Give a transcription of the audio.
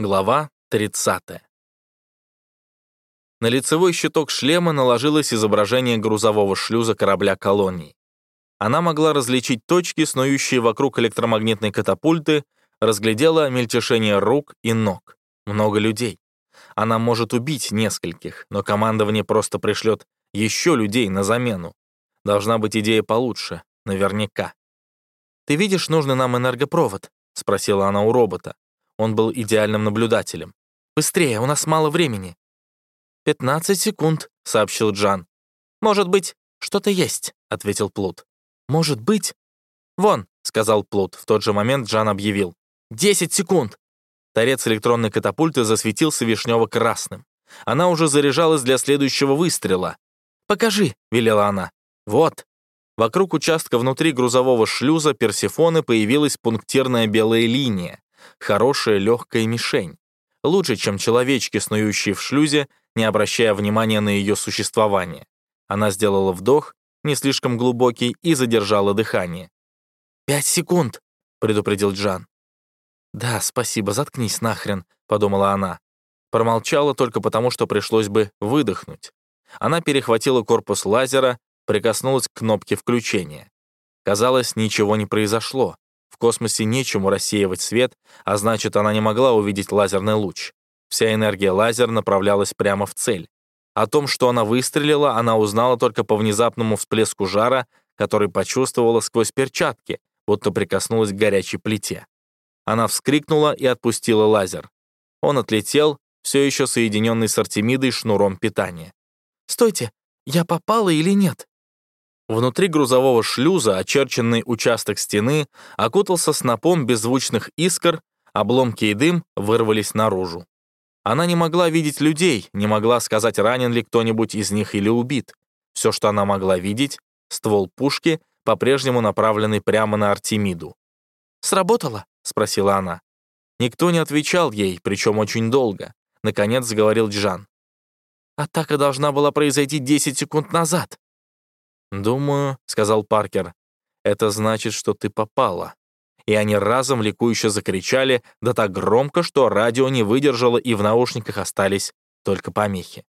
Глава 30. На лицевой щиток шлема наложилось изображение грузового шлюза корабля колонии. Она могла различить точки, снующие вокруг электромагнитной катапульты, разглядела мельтешение рук и ног. Много людей. Она может убить нескольких, но командование просто пришлет еще людей на замену. Должна быть идея получше, наверняка. «Ты видишь нужный нам энергопровод?» — спросила она у робота. Он был идеальным наблюдателем. «Быстрее, у нас мало времени». «Пятнадцать секунд», — сообщил Джан. «Может быть, что-то есть», — ответил Плут. «Может быть...» «Вон», — сказал Плут. В тот же момент Джан объявил. «Десять секунд!» Торец электронной катапульты засветился вишнево-красным. Она уже заряжалась для следующего выстрела. «Покажи», — велела она. «Вот». Вокруг участка внутри грузового шлюза Персифоны появилась пунктирная белая линия хорошая легкая мишень. Лучше, чем человечки, снующие в шлюзе, не обращая внимания на ее существование. Она сделала вдох, не слишком глубокий, и задержала дыхание. «Пять секунд», — предупредил Джан. «Да, спасибо, заткнись нахрен», — подумала она. Промолчала только потому, что пришлось бы выдохнуть. Она перехватила корпус лазера, прикоснулась к кнопке включения. Казалось, ничего не произошло. В космосе нечему рассеивать свет, а значит, она не могла увидеть лазерный луч. Вся энергия лазера направлялась прямо в цель. О том, что она выстрелила, она узнала только по внезапному всплеску жара, который почувствовала сквозь перчатки, будто прикоснулась к горячей плите. Она вскрикнула и отпустила лазер. Он отлетел, все еще соединенный с Артемидой шнуром питания. «Стойте, я попала или нет?» Внутри грузового шлюза очерченный участок стены окутался снопом беззвучных искр, обломки и дым вырвались наружу. Она не могла видеть людей, не могла сказать, ранен ли кто-нибудь из них или убит. Все, что она могла видеть — ствол пушки, по-прежнему направленный прямо на Артемиду. «Сработало?» — спросила она. Никто не отвечал ей, причем очень долго. Наконец заговорил Джан. «Атака должна была произойти 10 секунд назад». «Думаю», — сказал Паркер, — «это значит, что ты попала». И они разом ликующе закричали, да так громко, что радио не выдержало, и в наушниках остались только помехи.